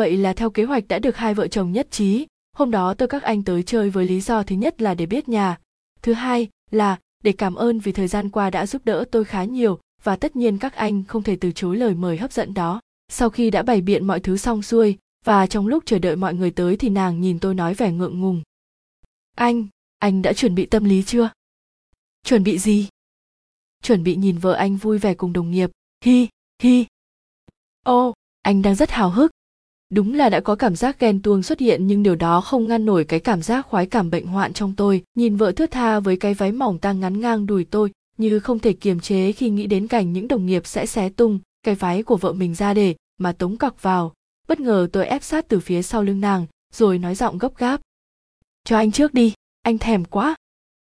vậy là theo kế hoạch đã được hai vợ chồng nhất trí. Hôm đó tôi các anh tới chơi với lý do thứ nhất là để biết nhà. Thứ hai là để cảm ơn vì thời gian qua đã giúp đỡ tôi khá nhiều và tất nhiên các anh không thể từ chối lời mời hấp dẫn đó. Sau khi đã bày biện mọi thứ xong xuôi và trong lúc chờ đợi mọi người tới thì nàng nhìn tôi nói vẻ ngượng ngùng. Anh anh đã chuẩn bị tâm lý chưa? Chuẩn bị gì? Chuẩn bị nhìn vợ anh vui vẻ cùng đồng nghiệp. Hi hi. Ô, anh đang rất hào hức đúng là đã có cảm giác ghen tuông xuất hiện, nhưng điều đó không ngăn nổi cái cảm giác khoái cảm bệnh hoạn trong tôi. Nhìn vợ thướt tha với cái váy mỏng tang ngắn ngang đùi tôi, như không thể kiềm chế khi nghĩ đến cảnh những đồng nghiệp sẽ xé tung cái váy của vợ mình ra để mà tống cọc vào. Bất ngờ tôi ép sát từ phía sau lưng nàng, rồi nói giọng gấp gáp. Cho anh trước đi, anh thèm quá.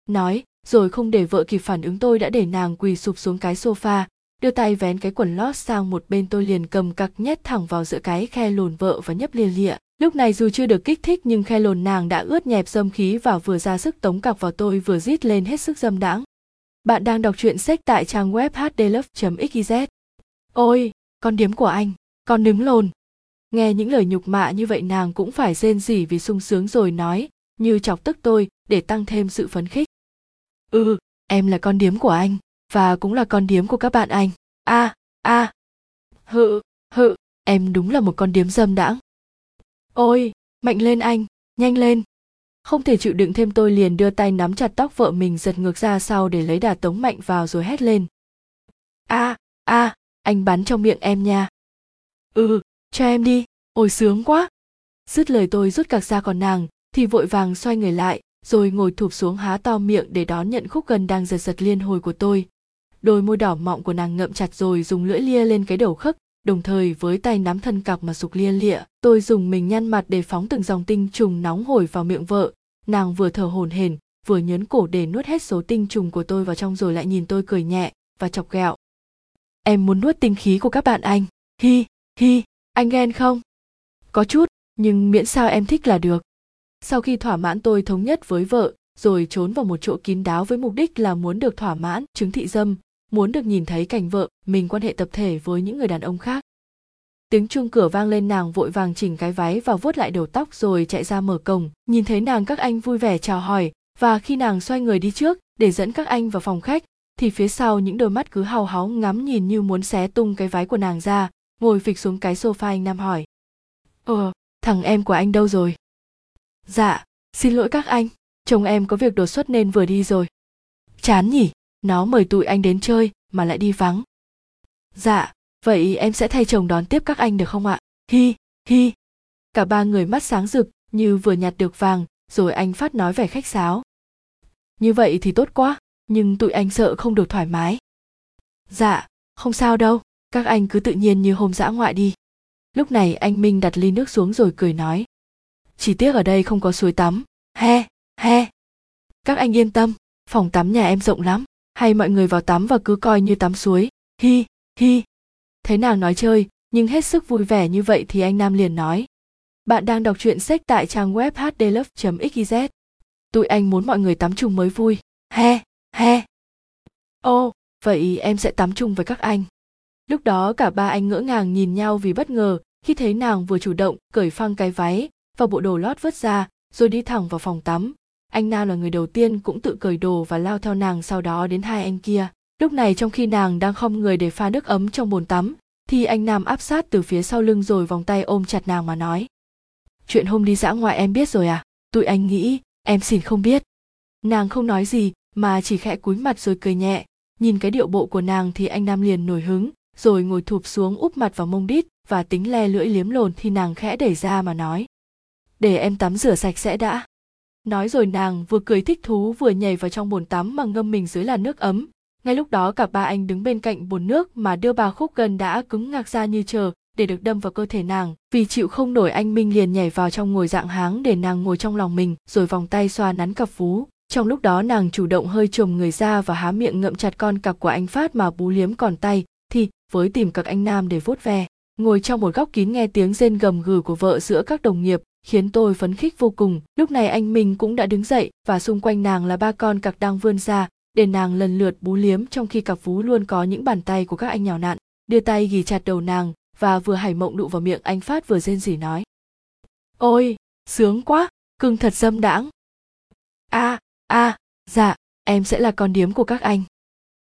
Nói, rồi không để vợ kịp phản ứng tôi đã để nàng quỳ sụp xuống cái sofa đưa tay vén cái quần lót sang một bên tôi liền cầm cặc nhét thẳng vào giữa cái khe lồn vợ và nhấp lia lịa. Lúc này dù chưa được kích thích nhưng khe lồn nàng đã ướt nhẹp dâm khí và vừa ra sức tống cặc vào tôi vừa rít lên hết sức dâm đãng. Bạn đang đọc truyện sách tại trang web hdlove xyz ôi, con điếm của anh, con đứng lồn. Nghe những lời nhục mạ như vậy nàng cũng phải rên rỉ vì sung sướng rồi nói, như chọc tức tôi, để tăng thêm sự phấn khích. Ừ em là con điếm của anh và cũng là con điếm của các bạn anh. A a. À. hự hự, em đúng là một con điếm dâm đãng. Ôi, mạnh lên anh, nhanh lên. Không thể chịu đựng thêm tôi liền đưa tay nắm chặt tóc vợ mình giật ngược ra sau để lấy đà tống mạnh vào rồi hét lên. A a, anh bắn trong miệng em nha. Ừ cho em đi, ôi sướng quá. Dứt lời tôi rút cạc ra còn nàng, thì vội vàng xoay người lại, rồi ngồi thụp xuống há to miệng để đón nhận khúc gần đang giật giật liên hồi của tôi đôi môi đỏ mọng của nàng ngậm chặt rồi dùng lưỡi lia lên cái đầu khấc đồng thời với tay nắm thân cọc mà sục lia lịa. Tôi dùng mình nhăn mặt để phóng từng dòng tinh trùng nóng hổi vào miệng vợ. Nàng vừa thở hổn hển, vừa nhớn cổ để nuốt hết số tinh trùng của tôi vào trong rồi lại nhìn tôi cười nhẹ và chọc ghẹo. Em muốn nuốt tinh khí của các bạn anh. Hi hi, anh ghen không? Có chút, nhưng miễn sao em thích là được. Sau khi thỏa mãn tôi thống nhất với vợ, rồi trốn vào một chỗ kín đáo với mục đích là muốn được thỏa mãn chứng thị dâm muốn được nhìn thấy cảnh vợ, mình quan hệ tập thể với những người đàn ông khác. Tiếng chuông cửa vang lên, nàng vội vàng chỉnh cái váy và vuốt lại đầu tóc rồi chạy ra mở cổng. Nhìn thấy nàng, các anh vui vẻ chào hỏi, và khi nàng xoay người đi trước để dẫn các anh vào phòng khách, thì phía sau những đôi mắt cứ hào háo ngắm nhìn như muốn xé tung cái váy của nàng ra, ngồi phịch xuống cái sofa anh nam hỏi. Ờ thằng em của anh đâu rồi? Dạ xin lỗi các anh, chồng em có việc đột xuất nên vừa đi rồi. Chán nhỉ? Nó mời tụi anh đến chơi, mà lại đi vắng. Dạ vậy em sẽ thay chồng đón tiếp các anh được không ạ? Hi hi. Cả ba người mắt sáng rực, như vừa nhặt được vàng, rồi anh phát nói vẻ khách sáo. Như vậy thì tốt quá, nhưng tụi anh sợ không được thoải mái. Dạ không sao đâu, các anh cứ tự nhiên như hôm dã ngoại đi. Lúc này anh minh đặt ly nước xuống rồi cười nói. Chỉ tiếc ở đây không có suối tắm. He he. Các anh yên tâm, phòng tắm nhà em rộng lắm hay mọi người vào tắm và cứ coi như tắm suối. Hi hi. Thấy nàng nói chơi, nhưng hết sức vui vẻ như vậy thì anh nam liền nói. Bạn đang đọc truyện sách tại trang web hdlove xyz tụi anh muốn mọi người tắm chung mới vui. He he. Ô, vậy em sẽ tắm chung với các anh. Lúc đó cả ba anh ngỡ ngàng nhìn nhau vì bất ngờ khi thấy nàng vừa chủ động, cởi phăng cái váy và bộ đồ lót vứt ra, rồi đi thẳng vào phòng tắm anh nam là người đầu tiên cũng tự cởi đồ và lao theo nàng sau đó đến hai anh kia. Lúc này trong khi nàng đang khom người để pha nước ấm trong bồn tắm, thì anh nam áp sát từ phía sau lưng rồi vòng tay ôm chặt nàng mà nói, chuyện hôm đi dã ngoại em biết rồi à? Tụi anh nghĩ em xin không biết. Nàng không nói gì, mà chỉ khẽ cúi mặt rồi cười nhẹ. Nhìn cái điệu bộ của nàng thì anh nam liền nổi hứng, rồi ngồi thụp xuống úp mặt vào mông đít và tính le lưỡi liếm lồn thì nàng khẽ đẩy ra mà nói, để em tắm rửa sạch sẽ đã nói rồi nàng vừa cười thích thú vừa nhảy vào trong bồn tắm mà ngâm mình dưới làn nước ấm. Ngay lúc đó cả ba anh đứng bên cạnh bồn nước mà đưa bà khúc gần đã cứng ngạc ra như chờ để được đâm vào cơ thể nàng. Vì chịu không nổi anh minh liền nhảy vào trong ngồi dạng háng để nàng ngồi trong lòng mình, rồi vòng tay xoa nắn cặp vú. Trong lúc đó nàng chủ động hơi trồm người ra và há miệng ngậm chặt con cặp của anh phát mà bú liếm còn tay, thì với tìm các anh nam để vuốt ve, ngồi trong một góc kín nghe tiếng rên gầm gừ của vợ giữa các đồng nghiệp khiến tôi phấn khích vô cùng. Lúc này anh minh cũng đã đứng dậy và xung quanh nàng là ba con cặc đang vươn ra, để nàng lần lượt bú liếm trong khi cặp vú luôn có những bàn tay của các anh nhào nặn đưa tay ghì chặt đầu nàng và vừa hải mộng đụ vào miệng anh phát vừa rên rỉ nói. Ôi, sướng quá, cưng thật dâm đãng. A a dạ em sẽ là con điếm của các anh.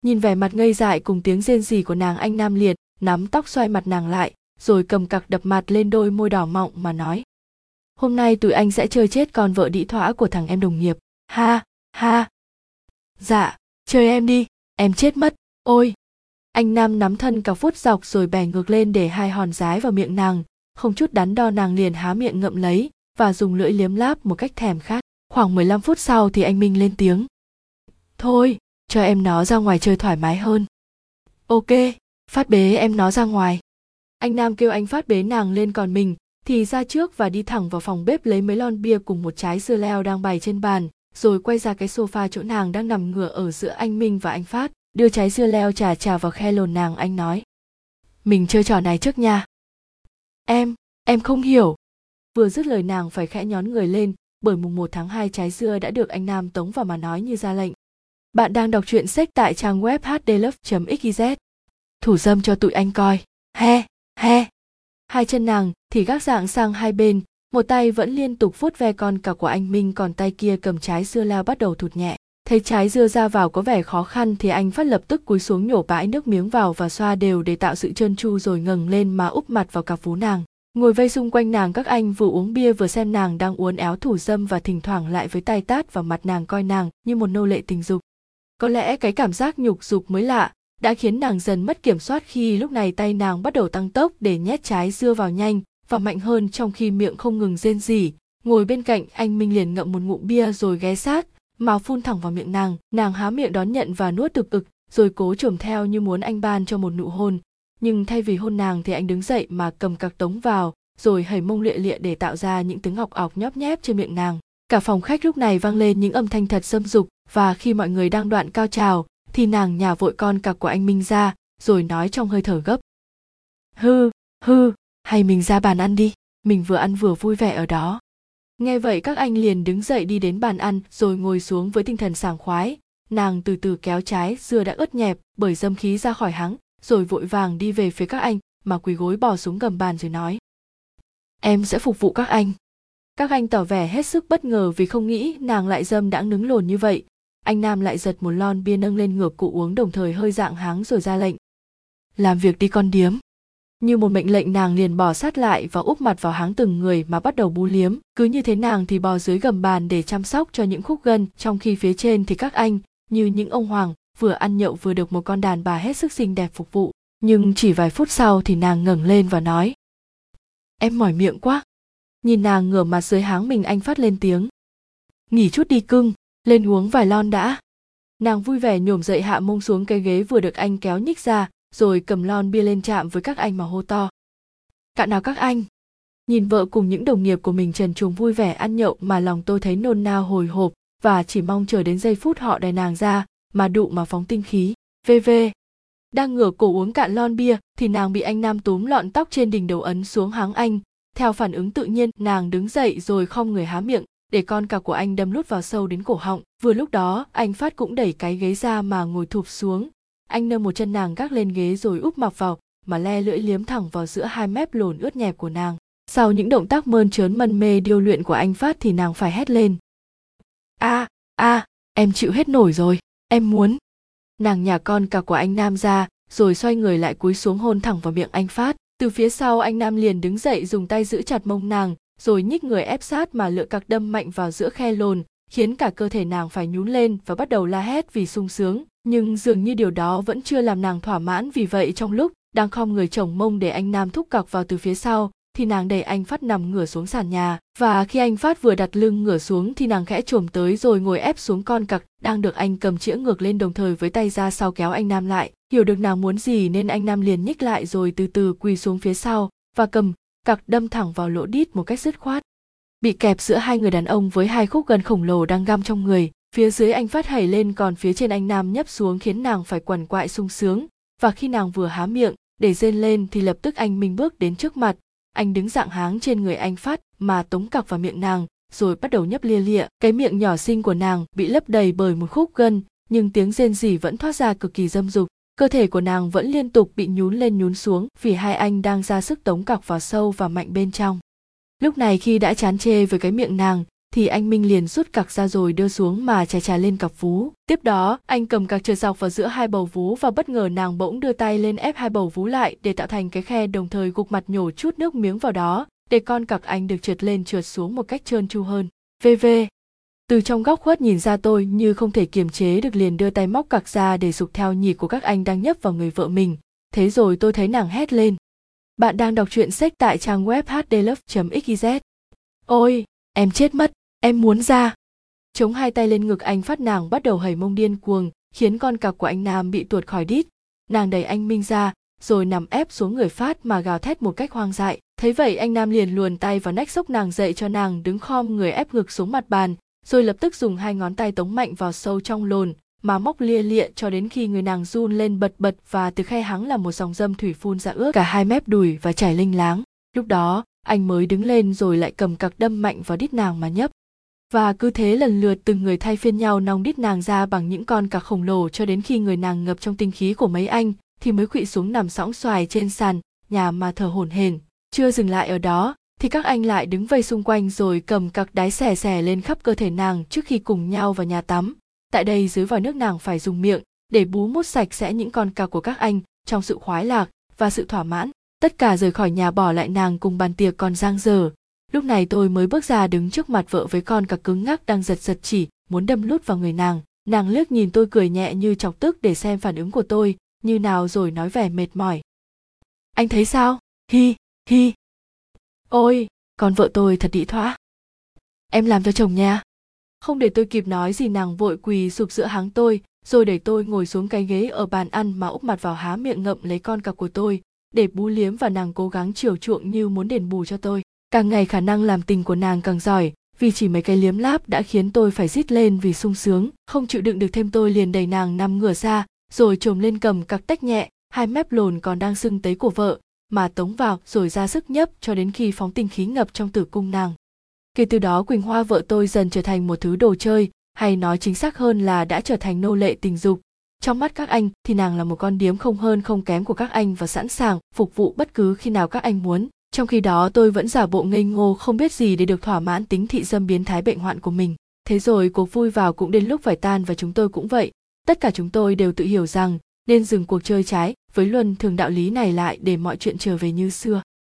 Nhìn vẻ mặt ngây dại cùng tiếng rên rỉ của nàng anh nam liệt, nắm tóc xoay mặt nàng lại, rồi cầm cặc đập mặt lên đôi môi đỏ mọng mà nói hôm nay tụi anh sẽ chơi chết con vợ đĩ thỏa của thằng em đồng nghiệp. Ha ha. Dạ chơi em đi, em chết mất. Ôi. Anh nam nắm thân cả phút dọc rồi bè ngược lên để hai hòn rái vào miệng nàng. Không chút đắn đo nàng liền há miệng ngậm lấy và dùng lưỡi liếm láp một cách thèm khát. Khoảng 15 phút sau thì anh minh lên tiếng. Thôi, cho em nó ra ngoài chơi thoải mái hơn. Ok, phát bế em nó ra ngoài. Anh nam kêu anh phát bế nàng lên còn mình thì ra trước và đi thẳng vào phòng bếp lấy mấy lon bia cùng một trái dưa leo đang bày trên bàn rồi quay ra cái sofa chỗ nàng đang nằm ngửa ở giữa anh minh và anh phát đưa trái dưa leo trà trà vào khe lồn nàng anh nói mình chơi trò này trước nha em em không hiểu vừa dứt lời nàng phải khẽ nhón người lên bởi mùng 1 tháng 2 trái dưa đã được anh Nam tống vào mà nói như ra lệnh. Bạn đang đọc truyện sách tại trang web hdlove.xyz. Thủ dâm cho tụi anh coi. He, he. Hai chân nàng thì gác dạng sang hai bên, một tay vẫn liên tục vuốt ve con cả của anh Minh còn tay kia cầm trái dưa lao bắt đầu thụt nhẹ. Thấy trái dưa ra vào có vẻ khó khăn thì anh phát lập tức cúi xuống nhổ bãi nước miếng vào và xoa đều để tạo sự trơn tru rồi ngẩng lên mà úp mặt vào cặp vú nàng. Ngồi vây xung quanh nàng các anh vừa uống bia vừa xem nàng đang uốn éo thủ dâm và thỉnh thoảng lại với tay tát vào mặt nàng coi nàng như một nô lệ tình dục. Có lẽ cái cảm giác nhục dục mới lạ đã khiến nàng dần mất kiểm soát khi lúc này tay nàng bắt đầu tăng tốc để nhét trái dưa vào nhanh và mạnh hơn trong khi miệng không ngừng rên rỉ. Ngồi bên cạnh anh Minh liền ngậm một ngụm bia rồi ghé sát, mà phun thẳng vào miệng nàng. Nàng há miệng đón nhận và nuốt thực ực, rồi cố trồm theo như muốn anh ban cho một nụ hôn. Nhưng thay vì hôn nàng thì anh đứng dậy mà cầm cặc tống vào, rồi hầy mông lịa lịa để tạo ra những tiếng ngọc ọc nhóp nhép trên miệng nàng. Cả phòng khách lúc này vang lên những âm thanh thật xâm dục và khi mọi người đang đoạn cao trào thì nàng nhà vội con cặc của anh Minh ra rồi nói trong hơi thở gấp. Hư, hư, hay mình ra bàn ăn đi, mình vừa ăn vừa vui vẻ ở đó. Nghe vậy các anh liền đứng dậy đi đến bàn ăn rồi ngồi xuống với tinh thần sảng khoái. Nàng từ từ kéo trái dưa đã ướt nhẹp bởi dâm khí ra khỏi hắn, rồi vội vàng đi về phía các anh mà quỳ gối bò xuống gầm bàn rồi nói. Em sẽ phục vụ các anh. Các anh tỏ vẻ hết sức bất ngờ vì không nghĩ nàng lại dâm đã nứng lồn như vậy. Anh Nam lại giật một lon bia nâng lên ngược cụ uống đồng thời hơi dạng háng rồi ra lệnh. Làm việc đi con điếm. Như một mệnh lệnh nàng liền bò sát lại và úp mặt vào háng từng người mà bắt đầu bú liếm. Cứ như thế nàng thì bò dưới gầm bàn để chăm sóc cho những khúc gân, trong khi phía trên thì các anh, như những ông hoàng, vừa ăn nhậu vừa được một con đàn bà hết sức xinh đẹp phục vụ. Nhưng chỉ vài phút sau thì nàng ngẩng lên và nói, em mỏi miệng quá. Nhìn nàng ngửa mặt dưới háng mình anh phát lên tiếng, nghỉ chút đi cưng lên uống vài lon đã. Nàng vui vẻ nhổm dậy hạ mông xuống cái ghế vừa được anh kéo nhích ra, rồi cầm lon bia lên chạm với các anh mà hô to. Cạn nào các anh. Nhìn vợ cùng những đồng nghiệp của mình trần trùng vui vẻ ăn nhậu mà lòng tôi thấy nôn nao hồi hộp và chỉ mong chờ đến giây phút họ đè nàng ra mà đụ mà phóng tinh khí. Vv đang ngửa cổ uống cạn lon bia thì nàng bị anh nam túm lọn tóc trên đỉnh đầu ấn xuống háng anh. Theo phản ứng tự nhiên, nàng đứng dậy rồi không người há miệng để con cào của anh đâm lút vào sâu đến cổ họng, vừa lúc đó, anh phát cũng đẩy cái ghế ra mà ngồi thụp xuống. Anh nâng một chân nàng gác lên ghế rồi úp mọc vào, mà le lưỡi liếm thẳng vào giữa hai mép lồn ướt nhẹp của nàng. Sau những động tác mơn trớn mân mê điêu luyện của anh phát thì nàng phải hét lên. A a, em chịu hết nổi rồi, em muốn. Nàng nhà con cả của anh nam ra, rồi xoay người lại cúi xuống hôn thẳng vào miệng anh phát. Từ phía sau anh nam liền đứng dậy dùng tay giữ chặt mông nàng rồi nhích người ép sát mà lựa cặc đâm mạnh vào giữa khe lồn, khiến cả cơ thể nàng phải nhún lên và bắt đầu la hét vì sung sướng. Nhưng dường như điều đó vẫn chưa làm nàng thỏa mãn vì vậy trong lúc đang khom người chồng mông để anh nam thúc cọc vào từ phía sau, thì nàng đẩy anh phát nằm ngửa xuống sàn nhà. Và khi anh phát vừa đặt lưng ngửa xuống thì nàng khẽ trồm tới rồi ngồi ép xuống con cặc đang được anh cầm chĩa ngược lên đồng thời với tay ra sau kéo anh nam lại. Hiểu được nàng muốn gì nên anh nam liền nhích lại rồi từ từ quỳ xuống phía sau và cầm cặc đâm thẳng vào lỗ đít một cách dứt khoát. Bị kẹp giữa hai người đàn ông với hai khúc gần khổng lồ đang găm trong người, phía dưới anh phát hẩy lên còn phía trên anh nam nhấp xuống khiến nàng phải quằn quại sung sướng, và khi nàng vừa há miệng, để rên lên thì lập tức anh minh bước đến trước mặt. Anh đứng dạng háng trên người anh phát mà tống cặc vào miệng nàng, rồi bắt đầu nhấp lia lịa. Cái miệng nhỏ xinh của nàng bị lấp đầy bởi một khúc gân, nhưng tiếng rên rỉ vẫn thoát ra cực kỳ dâm dục cơ thể của nàng vẫn liên tục bị nhún lên nhún xuống vì hai anh đang ra sức tống cọc vào sâu và mạnh bên trong lúc này khi đã chán chê với cái miệng nàng thì anh Minh liền rút cặc ra rồi đưa xuống mà chà chà lên cặp vú. Tiếp đó, anh cầm cặc trượt dọc vào giữa hai bầu vú và bất ngờ nàng bỗng đưa tay lên ép hai bầu vú lại để tạo thành cái khe đồng thời gục mặt nhổ chút nước miếng vào đó, để con cặc anh được trượt lên trượt xuống một cách trơn tru hơn. VV. Từ trong góc khuất nhìn ra tôi như không thể kiềm chế được liền đưa tay móc cặc ra để dục theo nhịp của các anh đang nhấp vào người vợ mình. Thế rồi tôi thấy nàng hét lên. Bạn đang đọc truyện sách tại trang web hdlove.xyz. Ôi, em chết mất, em muốn ra chống hai tay lên ngực anh phát nàng bắt đầu hầy mông điên cuồng khiến con cặc của anh nam bị tuột khỏi đít nàng đẩy anh minh ra rồi nằm ép xuống người phát mà gào thét một cách hoang dại thấy vậy anh nam liền luồn tay vào nách xốc nàng dậy cho nàng đứng khom người ép ngực xuống mặt bàn rồi lập tức dùng hai ngón tay tống mạnh vào sâu trong lồn, mà móc lia lịa cho đến khi người nàng run lên bật bật và từ khe hắng là một dòng dâm thủy phun ra ướt. Cả hai mép đùi và chảy linh láng. Lúc đó, anh mới đứng lên rồi lại cầm cặc đâm mạnh vào đít nàng mà nhấp. Và cứ thế lần lượt từng người thay phiên nhau nong đít nàng ra bằng những con cặc khổng lồ cho đến khi người nàng ngập trong tinh khí của mấy anh, thì mới quỵ xuống nằm sõng xoài trên sàn, nhà mà thở hổn hển chưa dừng lại ở đó thì các anh lại đứng vây xung quanh rồi cầm cặc đái xẻ xẻ lên khắp cơ thể nàng trước khi cùng nhau vào nhà tắm. Tại đây dưới vòi nước nàng phải dùng miệng, để bú mút sạch sẽ những con cặc của các anh trong sự khoái lạc và sự thỏa mãn. Tất cả rời khỏi nhà bỏ lại nàng cùng bàn tiệc còn giang dở. Lúc này tôi mới bước ra đứng trước mặt vợ với con cặc cứng ngắc đang giật giật chỉ, muốn đâm lút vào người nàng. Nàng liếc nhìn tôi cười nhẹ như chọc tức để xem phản ứng của tôi, như nào rồi nói vẻ mệt mỏi. Anh thấy sao? Hi hi ôi, con vợ tôi thật đĩ thoã em làm cho chồng nha. Không để tôi kịp nói gì, nàng vội quỳ sụp giữa háng tôi, rồi đẩy tôi ngồi xuống cái ghế ở bàn ăn mà úp mặt vào há miệng ngậm lấy con cặc của tôi, để bú liếm và nàng cố gắng chiều chuộng như muốn đền bù cho tôi. Càng ngày khả năng làm tình của nàng càng giỏi, vì chỉ mấy cái liếm láp đã khiến tôi phải rít lên vì sung sướng, không chịu đựng được thêm tôi liền đẩy nàng nằm ngửa ra, rồi trồm lên cầm cặc tách nhẹ, hai mép lồn còn đang sưng tấy của vợ mà tống vào rồi ra sức nhấp cho đến khi phóng tinh khí ngập trong tử cung nàng. Kể từ đó quỳnh hoa vợ tôi dần trở thành một thứ đồ chơi, hay nói chính xác hơn là đã trở thành nô lệ tình dục. Trong mắt các anh thì nàng là một con điếm không hơn không kém của các anh và sẵn sàng phục vụ bất cứ khi nào các anh muốn. Trong khi đó tôi vẫn giả bộ ngây ngô không biết gì để được thỏa mãn tính thị dâm biến thái bệnh hoạn của mình. Thế rồi cuộc vui vào cũng đến lúc phải tan và chúng tôi cũng vậy. Tất cả chúng tôi đều tự hiểu rằng nên dừng cuộc chơi trái với luân thường đạo lý này lại để mọi chuyện trở về như xưa.